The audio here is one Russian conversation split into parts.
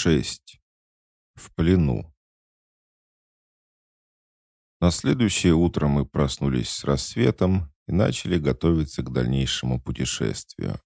6. В плену. На следующее утро мы проснулись с рассветом и начали готовиться к дальнейшему путешествию.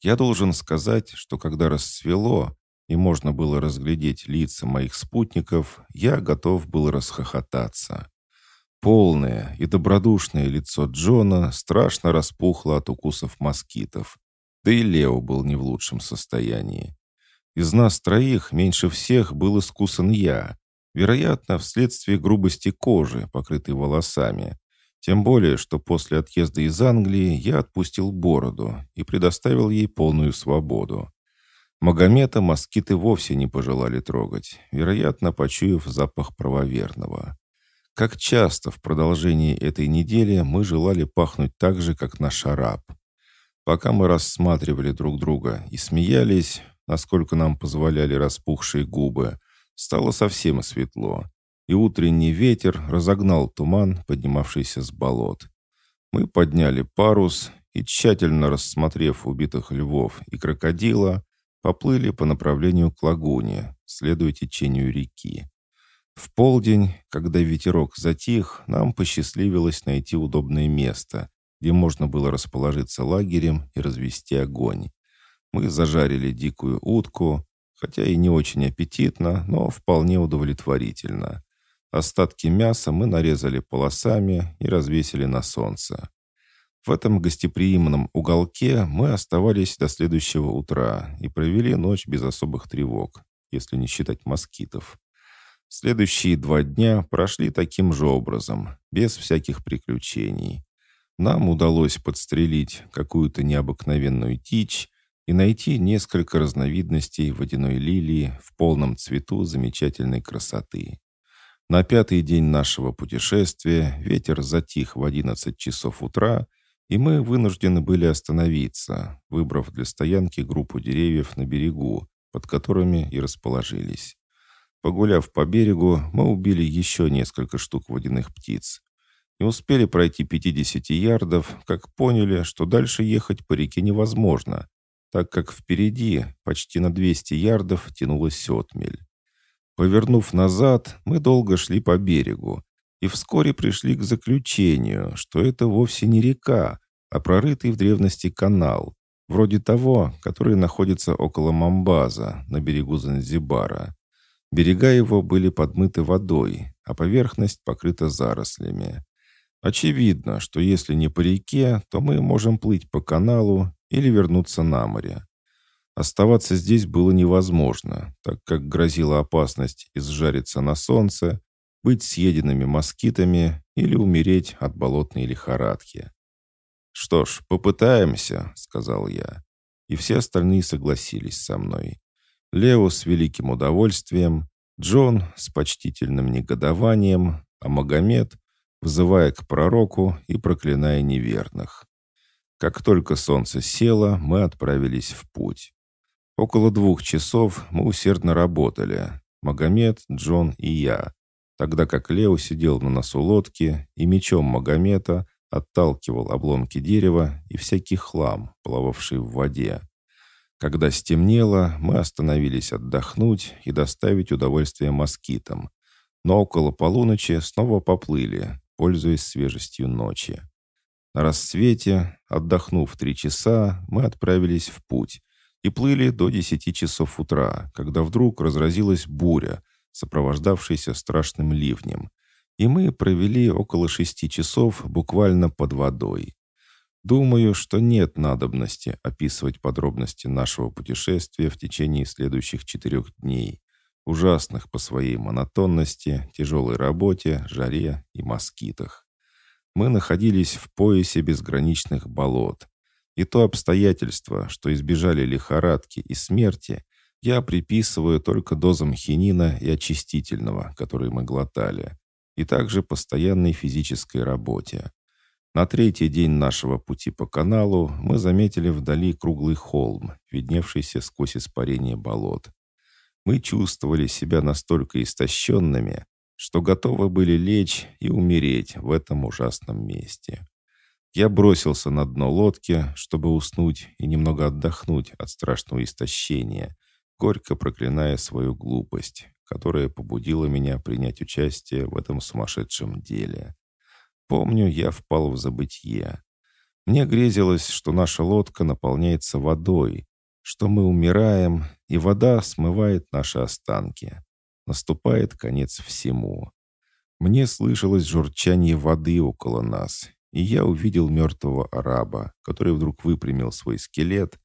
Я должен сказать, что когда рассвело и можно было разглядеть лица моих спутников, я готов был расхохотаться. Полное и добродушное лицо Джона страшно распухло от укусов москитов, да и Лео был не в лучшем состоянии. Из нас троих меньше всех был искусан я, вероятно, вследствие грубости кожи, покрытой волосами. Тем более, что после отъезда из Англии я отпустил бороду и предоставил ей полную свободу. Магомета москиты вовсе не пожелали трогать, вероятно, почуяв запах правоверного. Как часто в продолжении этой недели мы желали пахнуть так же, как наш араб. Пока мы рассматривали друг друга и смеялись, насколько нам позволяли распухшие губы, стало совсем светло, и утренний ветер разогнал туман, поднимавшийся с болот. Мы подняли парус и, тщательно рассмотрев убитых львов и крокодила, поплыли по направлению к лагуне, следуя течению реки. В полдень, когда ветерок затих, нам посчастливилось найти удобное место, где можно было расположиться лагерем и развести огонь. Мы зажарили дикую утку, хотя и не очень аппетитно, но вполне удовлетворительно. Остатки мяса мы нарезали полосами и развесили на солнце. В этом гостеприимном уголке мы оставались до следующего утра и провели ночь без особых тревог, если не считать москитов. Следующие два дня прошли таким же образом, без всяких приключений. Нам удалось подстрелить какую-то необыкновенную дичь, и найти несколько разновидностей водяной лилии в полном цвету замечательной красоты. На пятый день нашего путешествия ветер затих в 11 часов утра, и мы вынуждены были остановиться, выбрав для стоянки группу деревьев на берегу, под которыми и расположились. Погуляв по берегу, мы убили еще несколько штук водяных птиц. Не успели пройти 50 ярдов, как поняли, что дальше ехать по реке невозможно, так как впереди, почти на 200 ярдов, тянулась отмель. Повернув назад, мы долго шли по берегу и вскоре пришли к заключению, что это вовсе не река, а прорытый в древности канал, вроде того, который находится около Мамбаза, на берегу Занзибара. Берега его были подмыты водой, а поверхность покрыта зарослями. Очевидно, что если не по реке, то мы можем плыть по каналу или вернуться на море. Оставаться здесь было невозможно, так как грозила опасность изжариться на солнце, быть съеденными москитами или умереть от болотной лихорадки. «Что ж, попытаемся», — сказал я. И все остальные согласились со мной. Лео с великим удовольствием, Джон с почтительным негодованием, а Магомед, взывая к пророку и проклиная неверных. Как только солнце село, мы отправились в путь. Около двух часов мы усердно работали. Магомед, Джон и я. Тогда как Лео сидел на носу лодки и мечом Магомета отталкивал обломки дерева и всякий хлам, плававший в воде. Когда стемнело, мы остановились отдохнуть и доставить удовольствие москитам. Но около полуночи снова поплыли, пользуясь свежестью ночи. На рассвете, отдохнув три часа, мы отправились в путь и плыли до десяти часов утра, когда вдруг разразилась буря, сопровождавшаяся страшным ливнем, и мы провели около шести часов буквально под водой. Думаю, что нет надобности описывать подробности нашего путешествия в течение следующих четырех дней, ужасных по своей монотонности, тяжелой работе, жаре и москитах мы находились в поясе безграничных болот. И то обстоятельство, что избежали лихорадки и смерти, я приписываю только дозам хинина и очистительного, которые мы глотали, и также постоянной физической работе. На третий день нашего пути по каналу мы заметили вдали круглый холм, видневшийся сквозь испарение болот. Мы чувствовали себя настолько истощенными, что готовы были лечь и умереть в этом ужасном месте. Я бросился на дно лодки, чтобы уснуть и немного отдохнуть от страшного истощения, горько проклиная свою глупость, которая побудила меня принять участие в этом сумасшедшем деле. Помню, я впал в забытье. Мне грезилось, что наша лодка наполняется водой, что мы умираем, и вода смывает наши останки. Наступает конец всему. Мне слышалось журчание воды около нас, и я увидел мертвого араба, который вдруг выпрямил свой скелет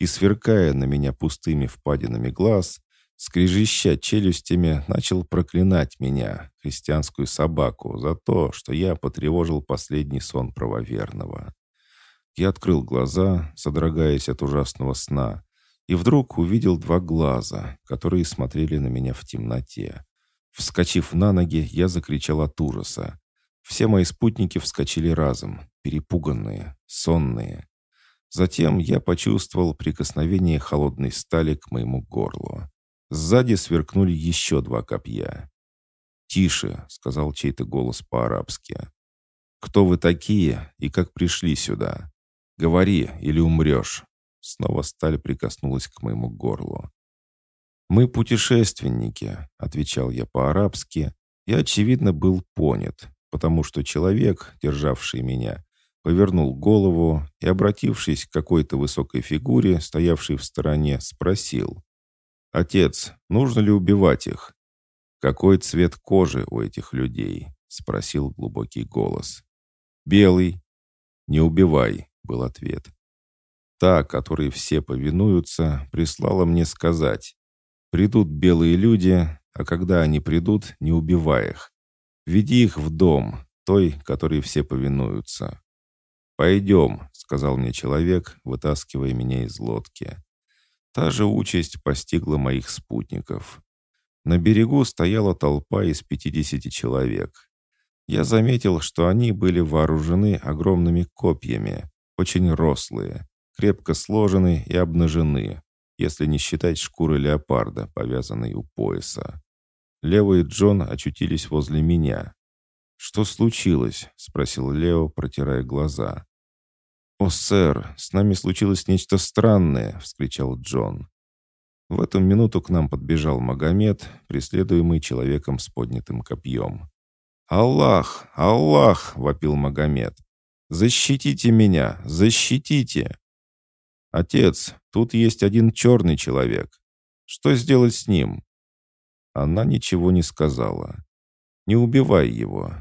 и, сверкая на меня пустыми впадинами глаз, скрежеща челюстями, начал проклинать меня, христианскую собаку, за то, что я потревожил последний сон правоверного. Я открыл глаза, содрогаясь от ужасного сна, и вдруг увидел два глаза, которые смотрели на меня в темноте. Вскочив на ноги, я закричал от ужаса. Все мои спутники вскочили разом, перепуганные, сонные. Затем я почувствовал прикосновение холодной стали к моему горлу. Сзади сверкнули еще два копья. «Тише», — сказал чей-то голос по-арабски. «Кто вы такие и как пришли сюда? Говори, или умрешь». Снова сталь прикоснулась к моему горлу. «Мы путешественники», — отвечал я по-арабски, и, очевидно, был понят, потому что человек, державший меня, повернул голову и, обратившись к какой-то высокой фигуре, стоявшей в стороне, спросил. «Отец, нужно ли убивать их?» «Какой цвет кожи у этих людей?» — спросил глубокий голос. «Белый». «Не убивай», — был ответ. Та, которой все повинуются, прислала мне сказать. «Придут белые люди, а когда они придут, не убивай их. Веди их в дом, той, которой все повинуются». «Пойдем», — сказал мне человек, вытаскивая меня из лодки. Та же участь постигла моих спутников. На берегу стояла толпа из 50 человек. Я заметил, что они были вооружены огромными копьями, очень рослые, крепко сложены и обнажены, если не считать шкуры леопарда, повязанной у пояса. Лео и Джон очутились возле меня. «Что случилось?» — спросил Лео, протирая глаза. «О, сэр, с нами случилось нечто странное!» — вскричал Джон. В эту минуту к нам подбежал Магомед, преследуемый человеком с поднятым копьем. «Аллах! Аллах!» — вопил Магомед. «Защитите меня! Защитите!» «Отец, тут есть один черный человек. Что сделать с ним?» Она ничего не сказала. «Не убивай его.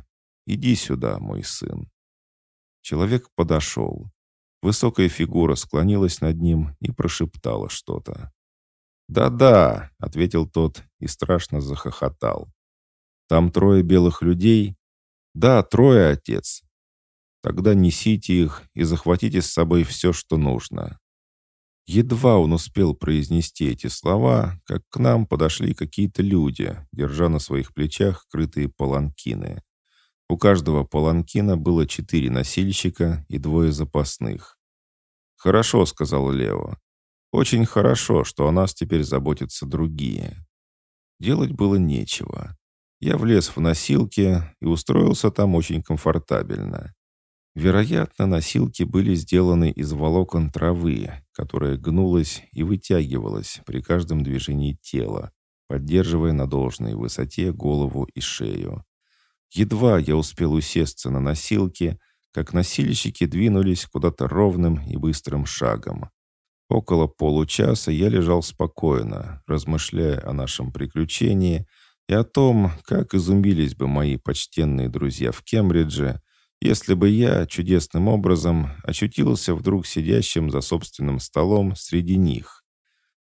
Иди сюда, мой сын». Человек подошел. Высокая фигура склонилась над ним и прошептала что-то. «Да-да», — ответил тот и страшно захохотал. «Там трое белых людей?» «Да, трое, отец». «Тогда несите их и захватите с собой все, что нужно». Едва он успел произнести эти слова, как к нам подошли какие-то люди, держа на своих плечах крытые паланкины. У каждого паланкина было четыре носильщика и двое запасных. «Хорошо», — сказал Лео. «Очень хорошо, что о нас теперь заботятся другие». Делать было нечего. Я влез в носилки и устроился там очень комфортабельно. Вероятно, носилки были сделаны из волокон травы, которая гнулась и вытягивалась при каждом движении тела, поддерживая на должной высоте голову и шею. Едва я успел усесться на носилки, как носильщики двинулись куда-то ровным и быстрым шагом. Около получаса я лежал спокойно, размышляя о нашем приключении и о том, как изумились бы мои почтенные друзья в Кембридже, если бы я чудесным образом очутился вдруг сидящим за собственным столом среди них.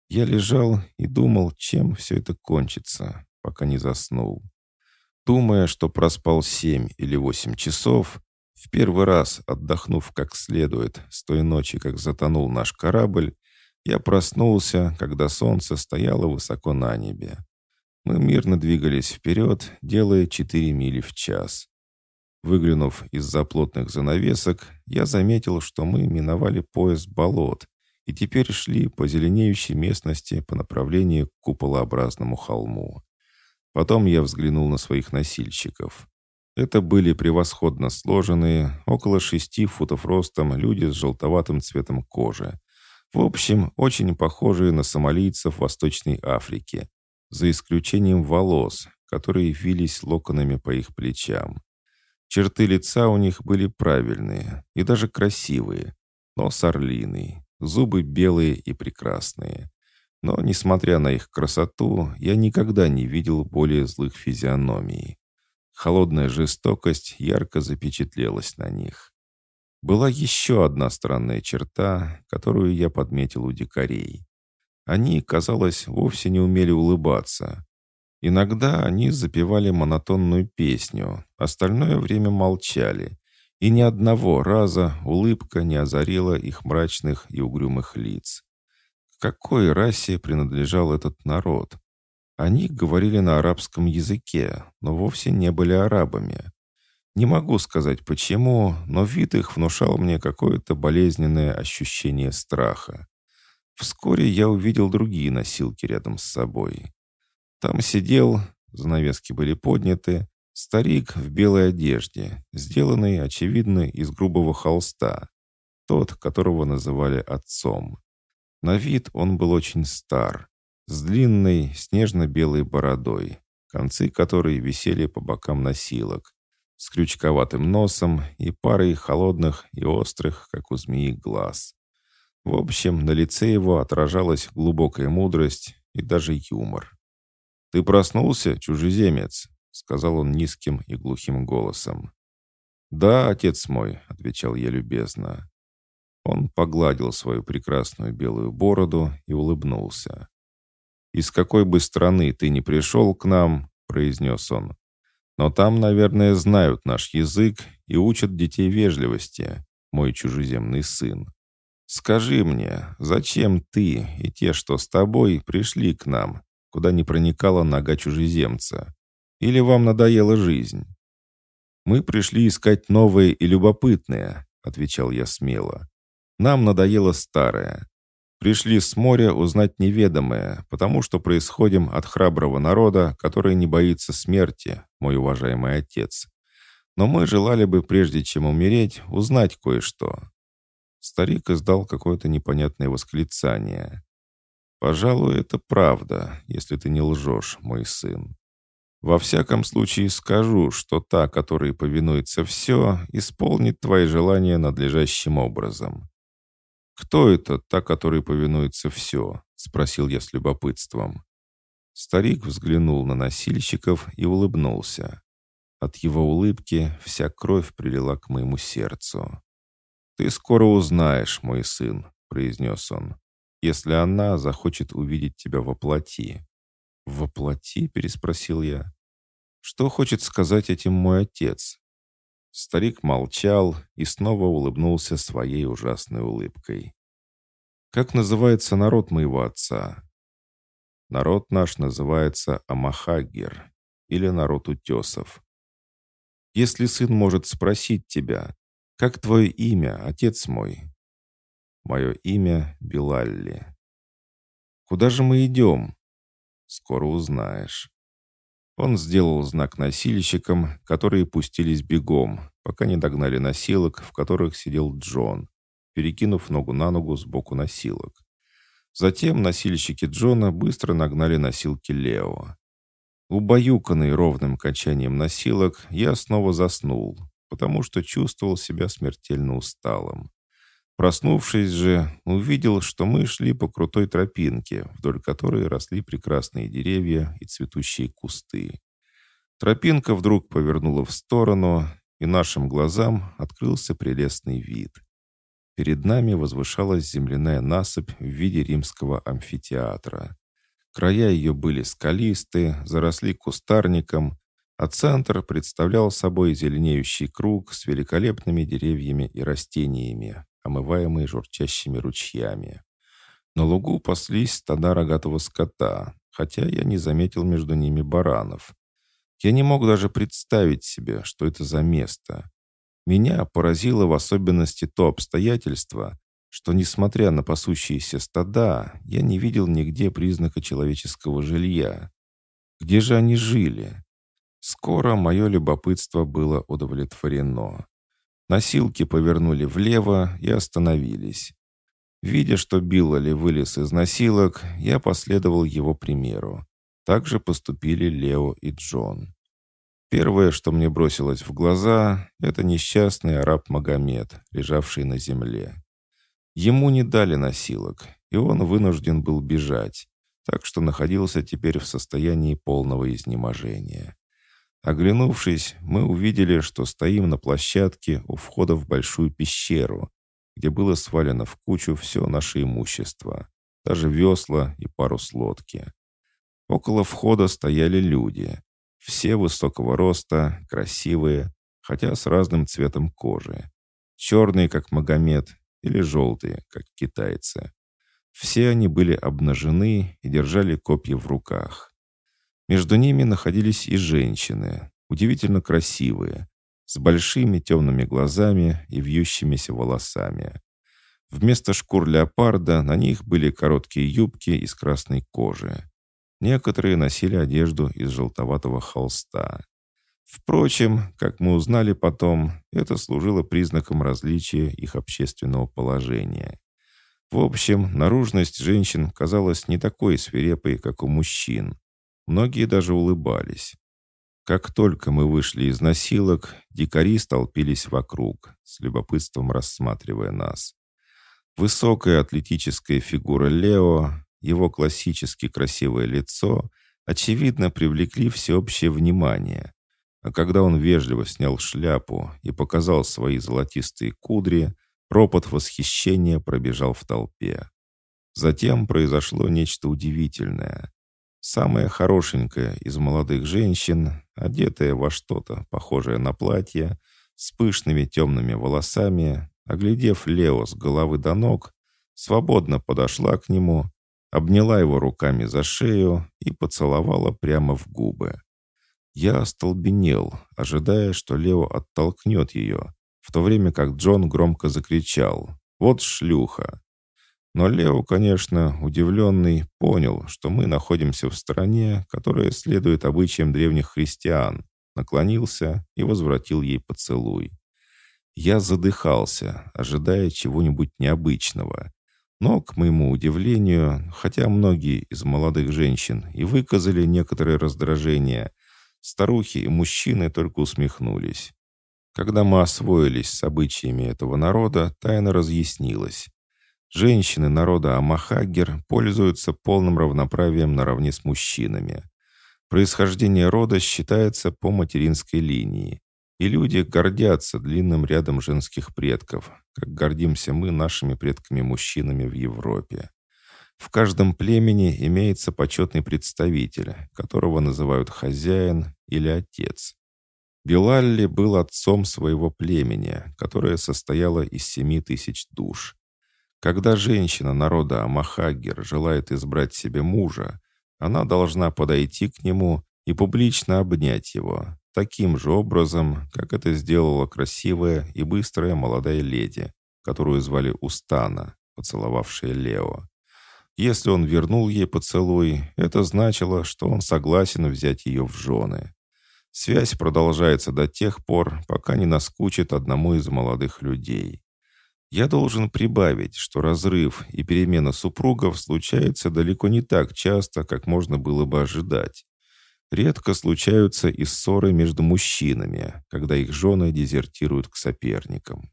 Я лежал и думал, чем все это кончится, пока не заснул. Думая, что проспал семь или восемь часов, в первый раз отдохнув как следует с той ночи, как затонул наш корабль, я проснулся, когда солнце стояло высоко на небе. Мы мирно двигались вперед, делая четыре мили в час. Выглянув из-за плотных занавесок, я заметил, что мы миновали пояс болот и теперь шли по зеленеющей местности по направлению к куполообразному холму. Потом я взглянул на своих носильщиков. Это были превосходно сложенные, около шести футов ростом люди с желтоватым цветом кожи. В общем, очень похожие на сомалийцев Восточной Африки, за исключением волос, которые вились локонами по их плечам. Черты лица у них были правильные и даже красивые, но с орлиной, зубы белые и прекрасные. Но, несмотря на их красоту, я никогда не видел более злых физиономий. Холодная жестокость ярко запечатлелась на них. Была еще одна странная черта, которую я подметил у дикарей. Они, казалось, вовсе не умели улыбаться. Иногда они запевали монотонную песню, остальное время молчали, и ни одного раза улыбка не озарила их мрачных и угрюмых лиц. К какой расе принадлежал этот народ? Они говорили на арабском языке, но вовсе не были арабами. Не могу сказать почему, но вид их внушал мне какое-то болезненное ощущение страха. Вскоре я увидел другие носилки рядом с собой. Там сидел, занавески были подняты, старик в белой одежде, сделанный, очевидно, из грубого холста, тот, которого называли отцом. На вид он был очень стар, с длинной снежно-белой бородой, концы которой висели по бокам носилок, с крючковатым носом и парой холодных и острых, как у змеи, глаз. В общем, на лице его отражалась глубокая мудрость и даже юмор. «Ты проснулся, чужеземец?» — сказал он низким и глухим голосом. «Да, отец мой», — отвечал я любезно. Он погладил свою прекрасную белую бороду и улыбнулся. «Из какой бы страны ты ни пришел к нам», — произнес он, но там, наверное, знают наш язык и учат детей вежливости, мой чужеземный сын. Скажи мне, зачем ты и те, что с тобой, пришли к нам, куда не проникала нога чужеземца? Или вам надоела жизнь?» «Мы пришли искать новое и любопытное», — отвечал я смело. «Нам надоело старое. Пришли с моря узнать неведомое, потому что происходим от храброго народа, который не боится смерти, мой уважаемый отец. Но мы желали бы, прежде чем умереть, узнать кое-что». Старик издал какое-то непонятное восклицание. «Пожалуй, это правда, если ты не лжешь, мой сын. Во всяком случае скажу, что та, которой повинуется все, исполнит твои желания надлежащим образом. «Кто это, та, которой повинуется все?» — спросил я с любопытством. Старик взглянул на носильщиков и улыбнулся. От его улыбки вся кровь прилила к моему сердцу. «Ты скоро узнаешь, мой сын», — произнес он, «если она захочет увидеть тебя во плоти». «Во плоти?» — переспросил я. «Что хочет сказать этим мой отец?» Старик молчал и снова улыбнулся своей ужасной улыбкой. «Как называется народ моего отца?» «Народ наш называется Амахагер, или народ утесов. Если сын может спросить тебя, как твое имя, отец мой?» «Мое имя Билалли». «Куда же мы идем?» «Скоро узнаешь». Он сделал знак носильщикам, которые пустились бегом, пока не догнали носилок, в которых сидел Джон, перекинув ногу на ногу сбоку носилок. Затем носильщики Джона быстро нагнали носилки Лео. Убаюканный ровным качанием носилок, я снова заснул, потому что чувствовал себя смертельно усталым. Проснувшись же, увидел, что мы шли по крутой тропинке, вдоль которой росли прекрасные деревья и цветущие кусты. Тропинка вдруг повернула в сторону, и нашим глазам открылся прелестный вид. Перед нами возвышалась земляная насыпь в виде римского амфитеатра. Края ее были скалисты, заросли кустарником, а центр представлял собой зеленеющий круг с великолепными деревьями и растениями, омываемые журчащими ручьями. На лугу паслись стада рогатого скота, хотя я не заметил между ними баранов. Я не мог даже представить себе, что это за место. Меня поразило в особенности то обстоятельство, что, несмотря на пасущиеся стада, я не видел нигде признака человеческого жилья. Где же они жили? Скоро мое любопытство было удовлетворено. Носилки повернули влево и остановились. Видя, что Биллали вылез из носилок, я последовал его примеру. Так же поступили Лео и Джон. Первое, что мне бросилось в глаза, это несчастный араб Магомед, лежавший на земле. Ему не дали носилок, и он вынужден был бежать, так что находился теперь в состоянии полного изнеможения. Оглянувшись, мы увидели, что стоим на площадке у входа в большую пещеру, где было свалено в кучу все наше имущество, даже весла и парус лодки. Около входа стояли люди, все высокого роста, красивые, хотя с разным цветом кожи. Черные, как Магомед, или желтые, как китайцы. Все они были обнажены и держали копья в руках. Между ними находились и женщины, удивительно красивые, с большими темными глазами и вьющимися волосами. Вместо шкур леопарда на них были короткие юбки из красной кожи. Некоторые носили одежду из желтоватого холста. Впрочем, как мы узнали потом, это служило признаком различия их общественного положения. В общем, наружность женщин казалась не такой свирепой, как у мужчин. Многие даже улыбались. Как только мы вышли из носилок, дикари столпились вокруг, с любопытством рассматривая нас. Высокая атлетическая фигура Лео, его классически красивое лицо, очевидно, привлекли всеобщее внимание. А когда он вежливо снял шляпу и показал свои золотистые кудри, ропот восхищения пробежал в толпе. Затем произошло нечто удивительное. Самая хорошенькая из молодых женщин, одетая во что-то похожее на платье, с пышными темными волосами, оглядев Лео с головы до ног, свободно подошла к нему обняла его руками за шею и поцеловала прямо в губы. Я остолбенел, ожидая, что Лео оттолкнет ее, в то время как Джон громко закричал «Вот шлюха!». Но Лео, конечно, удивленный, понял, что мы находимся в стране, которая следует обычаям древних христиан, наклонился и возвратил ей поцелуй. Я задыхался, ожидая чего-нибудь необычного, но, к моему удивлению, хотя многие из молодых женщин и выказали некоторое раздражение, старухи и мужчины только усмехнулись. Когда мы освоились с обычаями этого народа, тайна разъяснилась. Женщины народа Амахагер пользуются полным равноправием наравне с мужчинами. Происхождение рода считается по материнской линии, и люди гордятся длинным рядом женских предков, как гордимся мы нашими предками-мужчинами в Европе. В каждом племени имеется почетный представитель, которого называют хозяин или отец. Билалли был отцом своего племени, которое состояло из семи тысяч душ. Когда женщина народа Амахагер желает избрать себе мужа, она должна подойти к нему и публично обнять его, таким же образом, как это сделала красивая и быстрая молодая леди, которую звали Устана, поцеловавшая Лео. Если он вернул ей поцелуй, это значило, что он согласен взять ее в жены. Связь продолжается до тех пор, пока не наскучит одному из молодых людей. Я должен прибавить, что разрыв и перемена супругов случается далеко не так часто, как можно было бы ожидать. Редко случаются и ссоры между мужчинами, когда их жены дезертируют к соперникам.